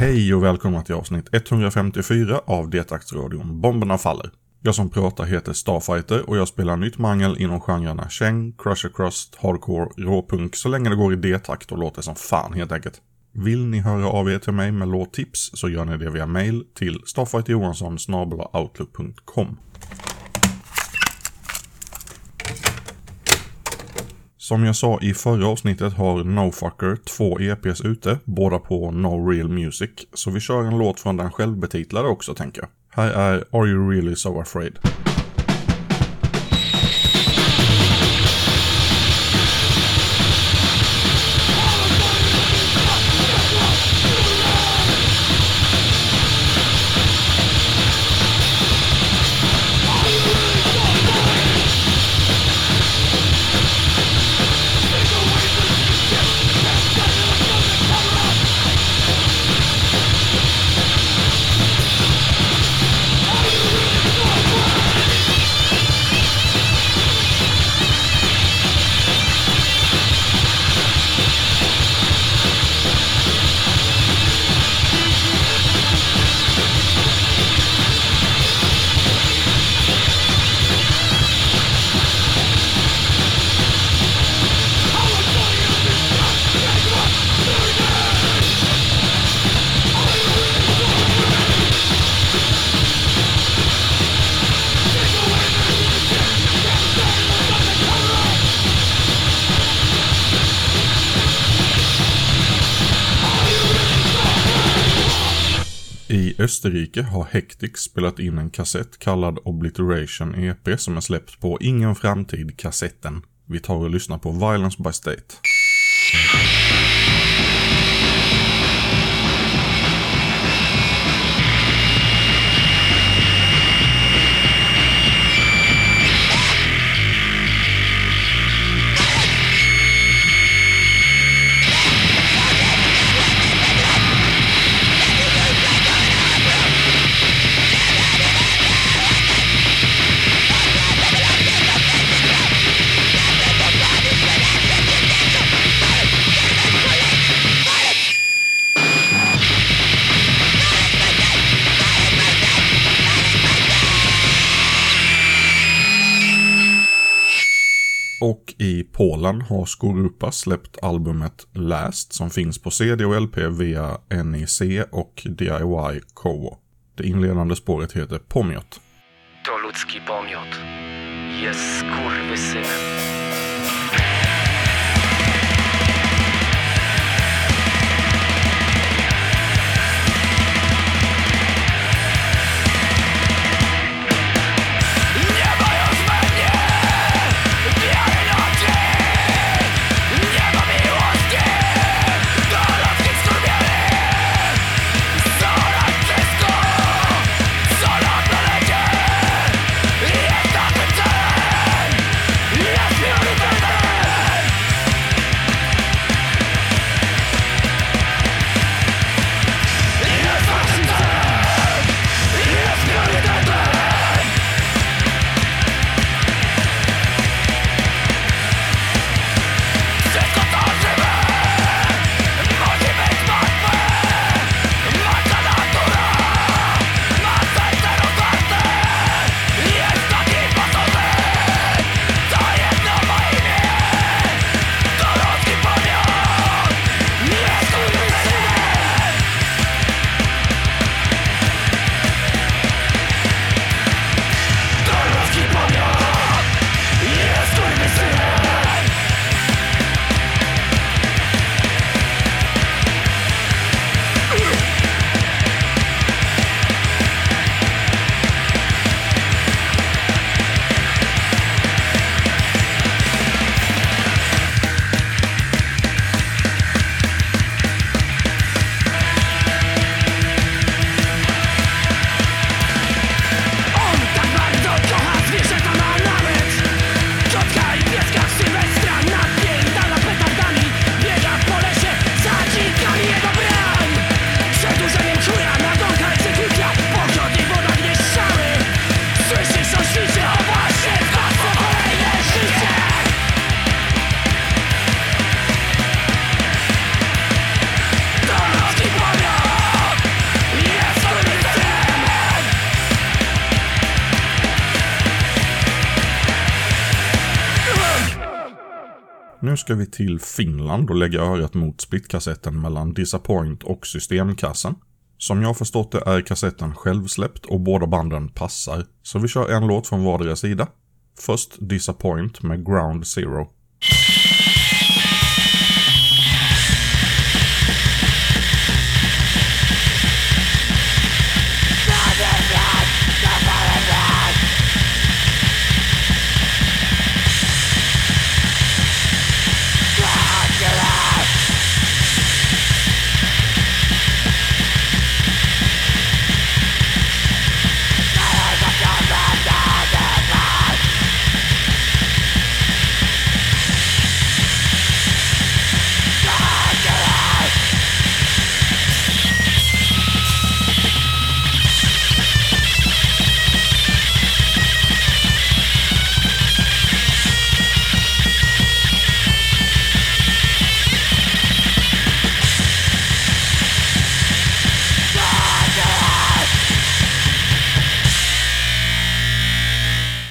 Hej och välkomna till avsnitt 154 av Detaktsradion Bomberna Faller. Jag som pratar heter Starfighter och jag spelar nytt mangel inom genrerna Cheng, Crusher Crust, Hardcore, Råpunk så länge det går i D-takt och låter som fan helt enkelt. Vill ni höra av er till mig med låttips så gör ni det via mail till starfighterjohansson.outlook.com. Som jag sa i förra avsnittet har NoFucker två EPs ute, båda på No Real Music, så vi kör en låt från den självbetitlade också tänker jag. Här är Are You Really So Afraid? I Österrike har Hectic spelat in en kassett kallad Obliteration EP som är släppt på Ingen Framtid kassetten. Vi tar och lyssnar på Violence by State. Och i Polen har Skorupa släppt albumet Last som finns på CD och LP via NEC och DIY Kowo. Det inledande spåret heter Pomiot. To ludzki pomiot. Jest skurwysynem. Nu ska vi till Finland och lägga örat mot splitkassetten mellan Disappoint och Systemkassen. Som jag förstått det är kassetten självsläppt och båda banden passar, så vi kör en låt från vardera sida. Först Disappoint med Ground Zero.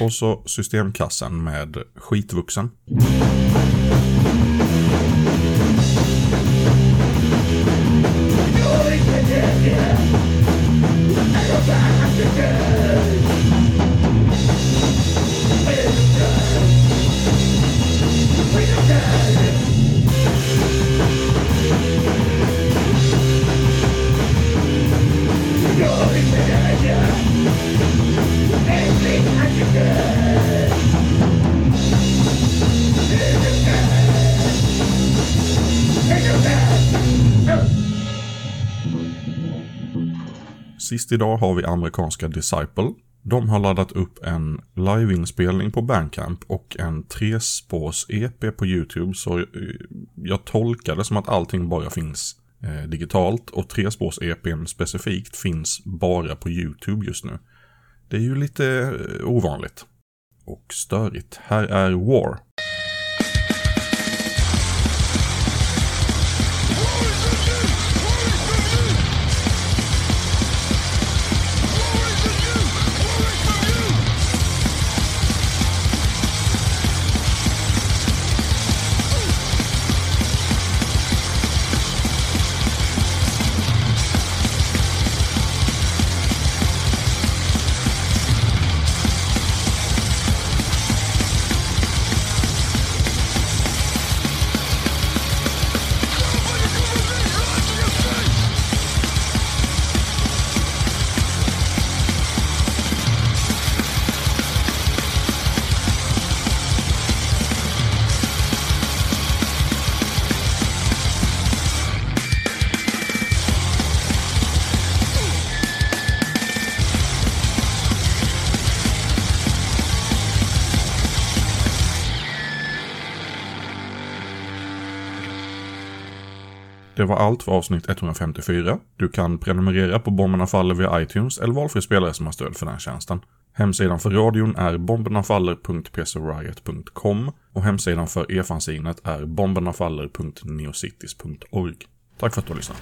Och så systemkassen med skitvuxen. Sist idag har vi amerikanska Disciple. De har laddat upp en liveinspelning på Bandcamp och en trespårs-EP på YouTube så eh, jag tolkar det som att allting bara finns eh, digitalt och trespårs-EPn specifikt finns bara på YouTube just nu. Det är ju lite eh, ovanligt. Och störigt. Här är War. Det var allt för avsnitt 154. Du kan prenumerera på Bomberna Faller via iTunes eller valfri spelare som har stöd för den tjänsten. Hemsidan för radion är bombernafaller.pcriot.com och hemsidan för e-fanzinet är bombernafaller.neocities.org. Tack för att du har lyssnat.